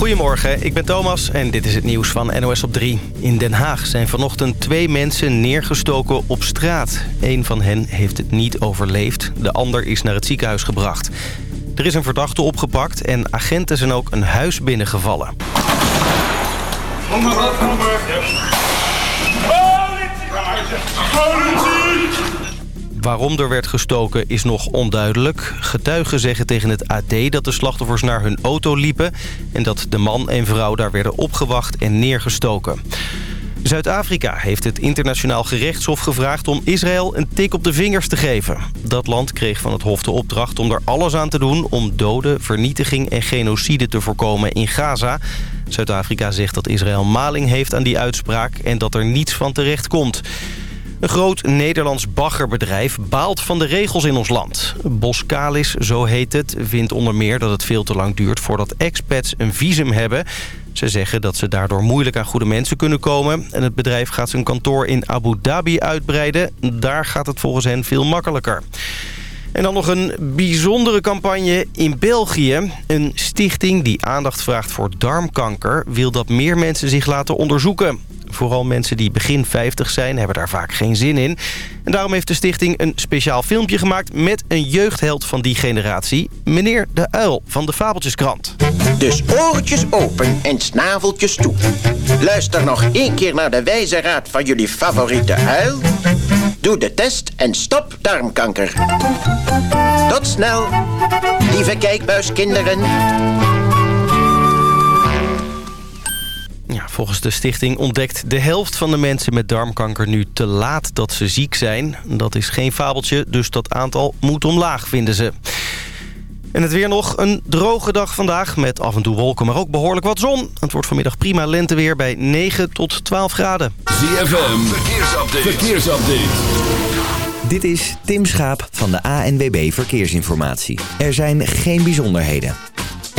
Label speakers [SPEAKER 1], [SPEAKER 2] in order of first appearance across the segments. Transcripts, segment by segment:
[SPEAKER 1] Goedemorgen, ik ben Thomas en dit is het nieuws van NOS op 3. In Den Haag zijn vanochtend twee mensen neergestoken op straat. Een van hen heeft het niet overleefd, de ander is naar het ziekenhuis gebracht. Er is een verdachte opgepakt en agenten zijn ook een huis binnengevallen. Waarom er werd gestoken is nog onduidelijk. Getuigen zeggen tegen het AD dat de slachtoffers naar hun auto liepen... en dat de man en vrouw daar werden opgewacht en neergestoken. Zuid-Afrika heeft het internationaal gerechtshof gevraagd om Israël een tik op de vingers te geven. Dat land kreeg van het hof de opdracht om er alles aan te doen om doden, vernietiging en genocide te voorkomen in Gaza. Zuid-Afrika zegt dat Israël maling heeft aan die uitspraak en dat er niets van terecht komt. Een groot Nederlands baggerbedrijf baalt van de regels in ons land. Boskalis, zo heet het, vindt onder meer dat het veel te lang duurt voordat expats een visum hebben. Ze zeggen dat ze daardoor moeilijk aan goede mensen kunnen komen. En het bedrijf gaat zijn kantoor in Abu Dhabi uitbreiden. Daar gaat het volgens hen veel makkelijker. En dan nog een bijzondere campagne in België. Een stichting die aandacht vraagt voor darmkanker... wil dat meer mensen zich laten onderzoeken. Vooral mensen die begin 50 zijn hebben daar vaak geen zin in. En daarom heeft de stichting een speciaal filmpje gemaakt... met een jeugdheld van die generatie. Meneer De Uil van de Fabeltjeskrant.
[SPEAKER 2] Dus oortjes open en snaveltjes toe. Luister nog één keer naar de wijze raad van jullie favoriete uil. Doe de test en stop darmkanker. Tot snel, lieve kijkbuiskinderen.
[SPEAKER 1] Ja, volgens de stichting ontdekt de helft van de mensen met darmkanker nu te laat dat ze ziek zijn. Dat is geen fabeltje, dus dat aantal moet omlaag, vinden ze. En het weer nog een droge dag vandaag met af en toe wolken, maar ook behoorlijk wat zon. Het wordt vanmiddag prima lenteweer bij 9 tot 12 graden.
[SPEAKER 3] ZFM, verkeersupdate. verkeersupdate.
[SPEAKER 4] Dit is Tim Schaap van de ANWB Verkeersinformatie. Er zijn geen bijzonderheden.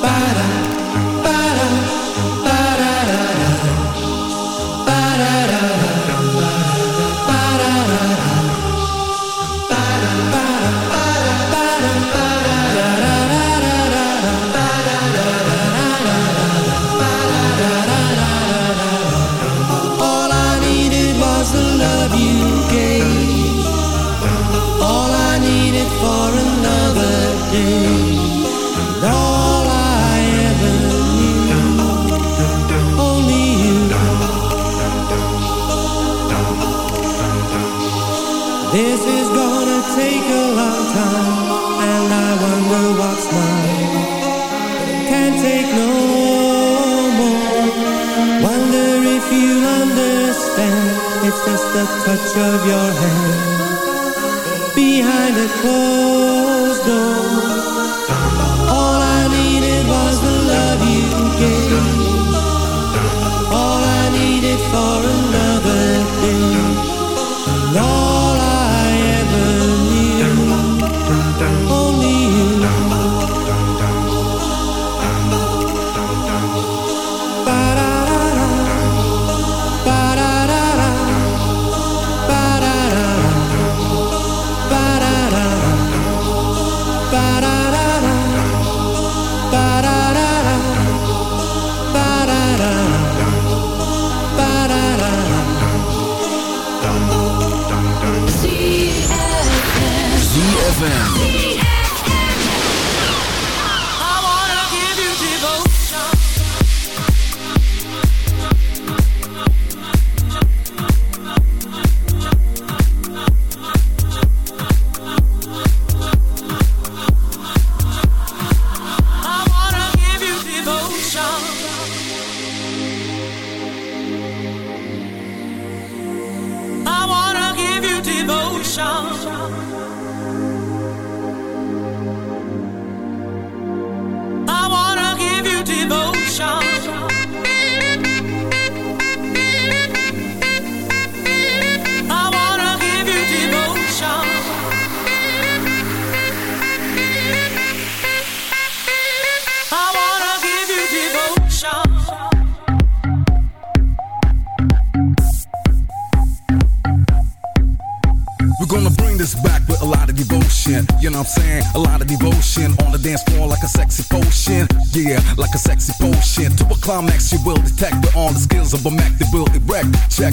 [SPEAKER 5] para climax you will detect with all the skills of a Mac that will erect. Check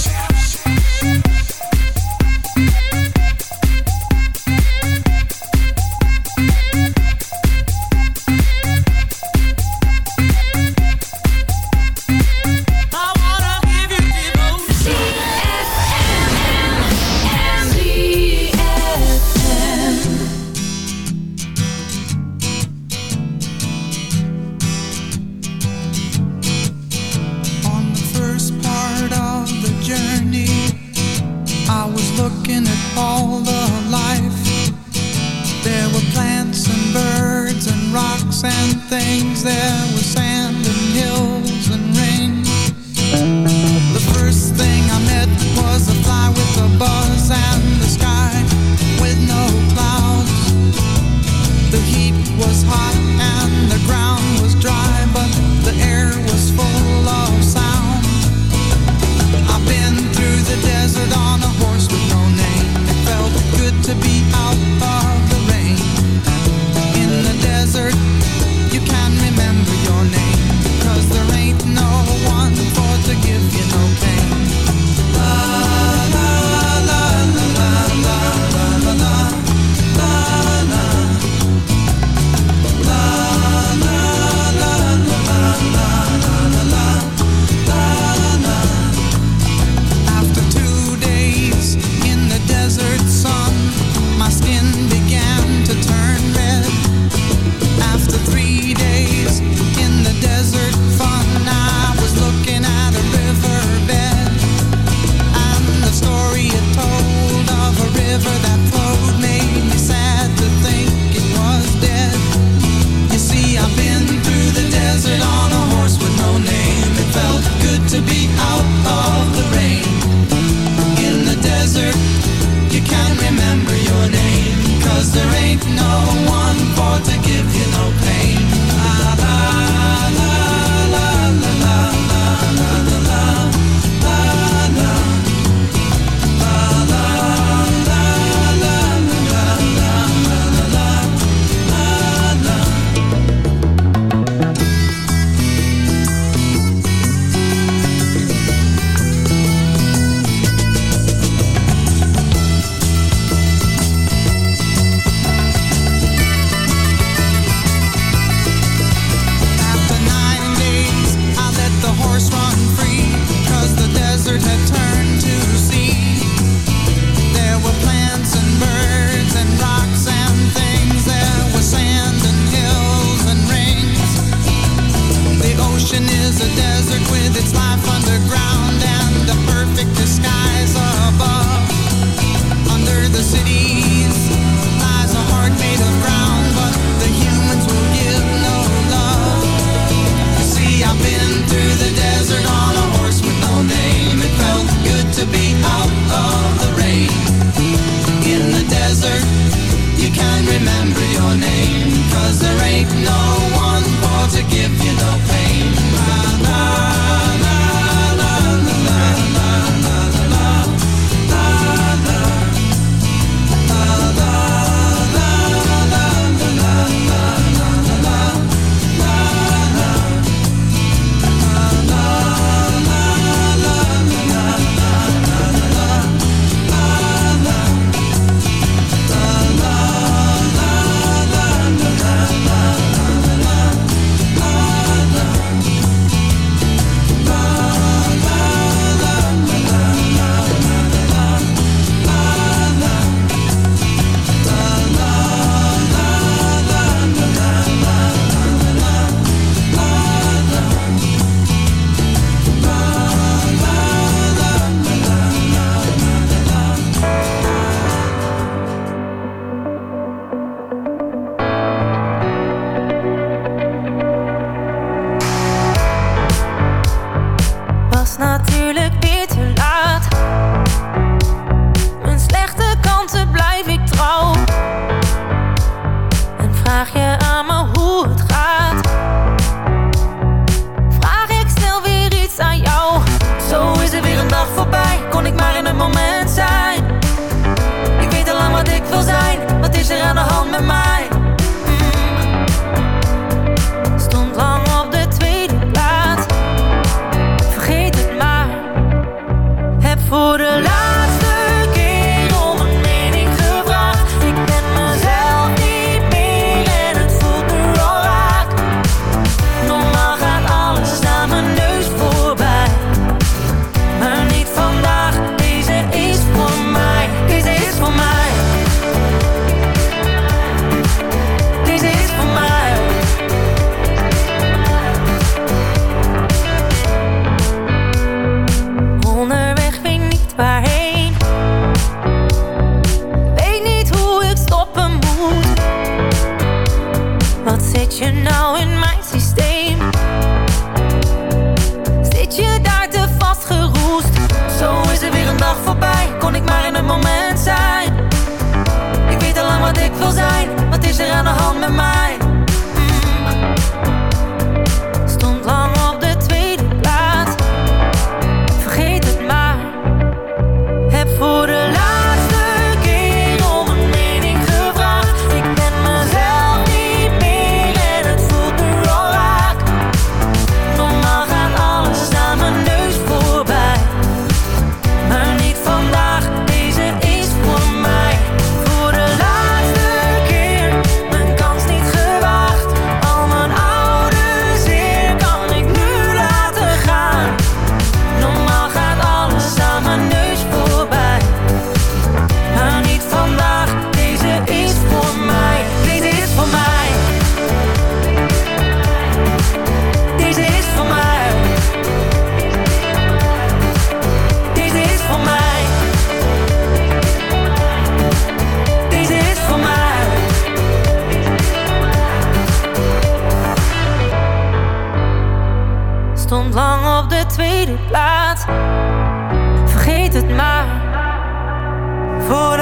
[SPEAKER 6] Voor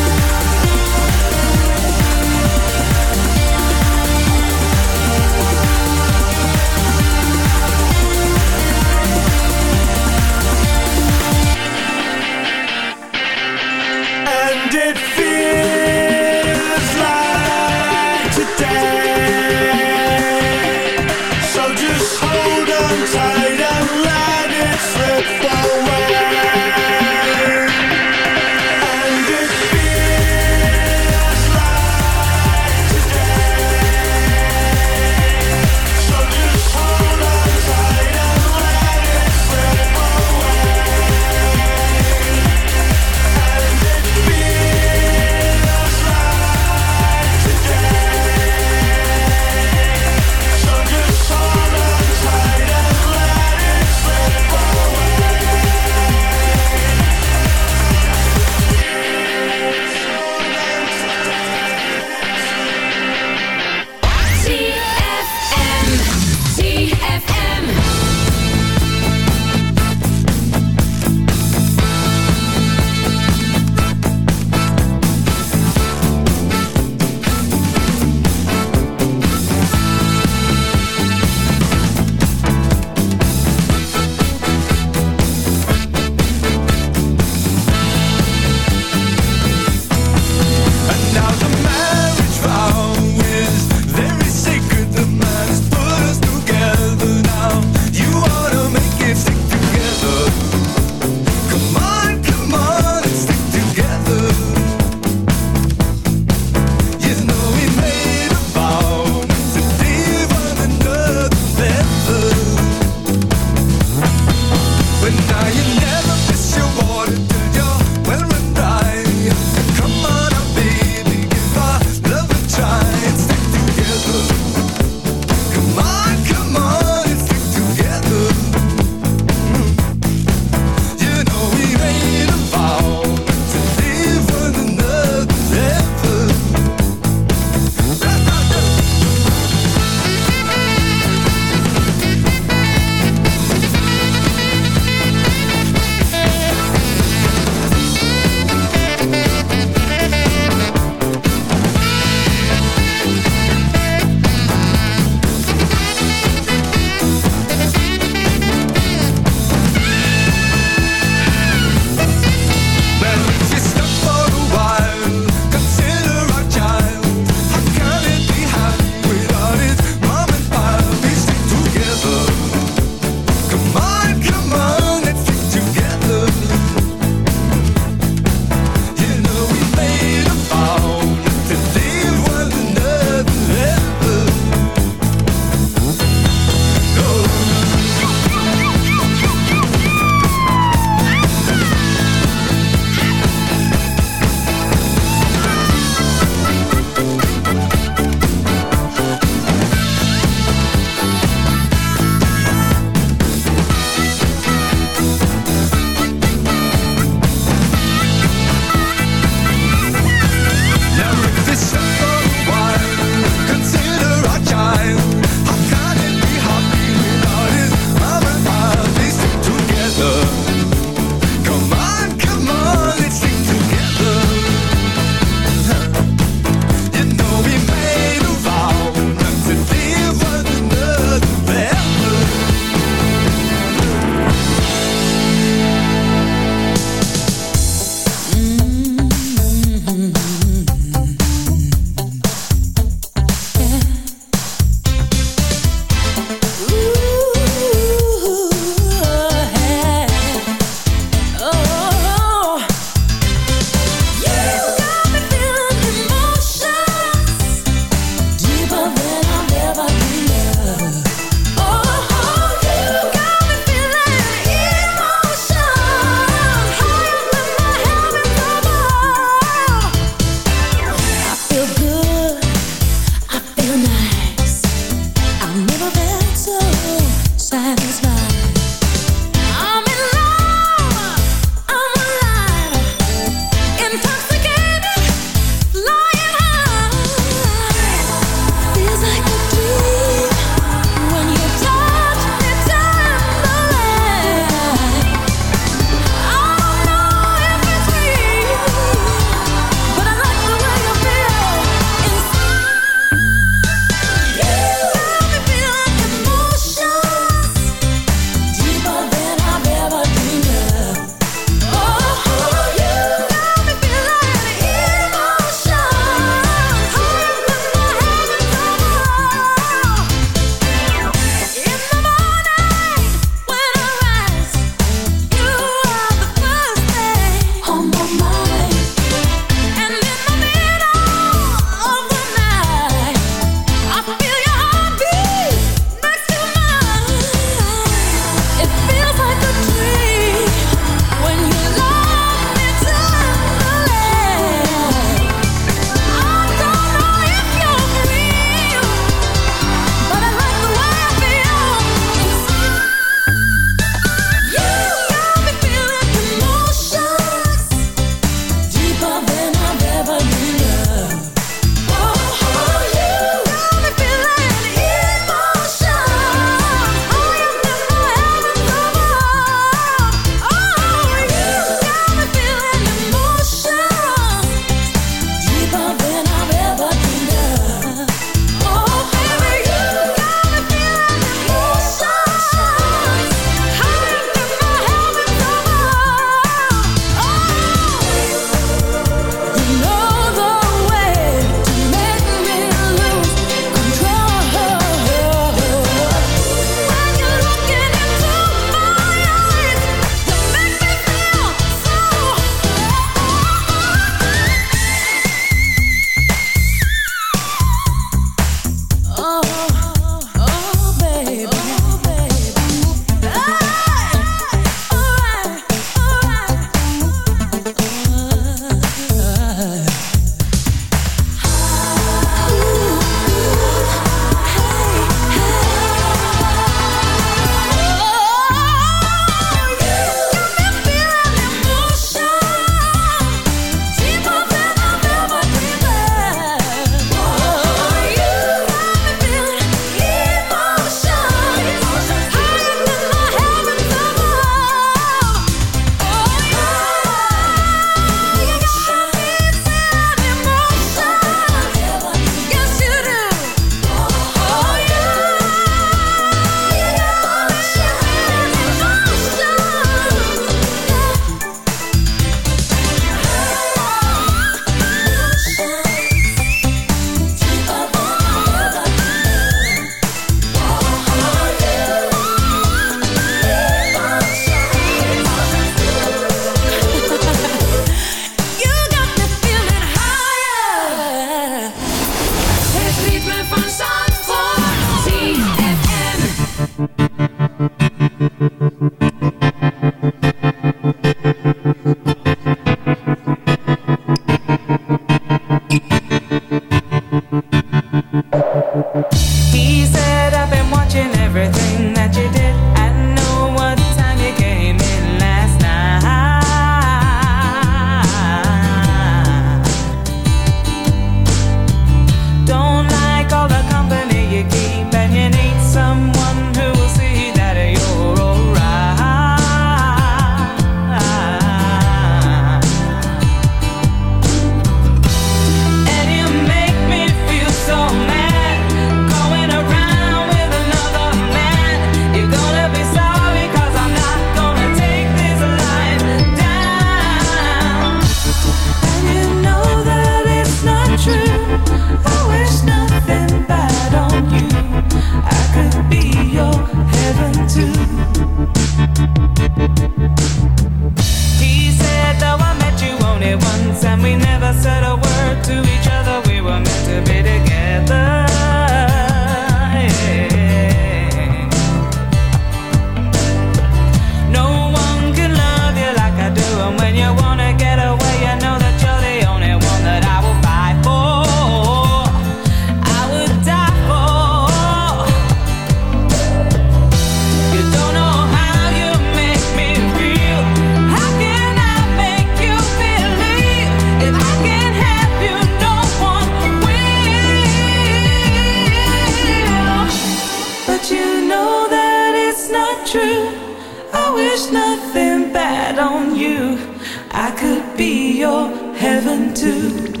[SPEAKER 7] heaven too.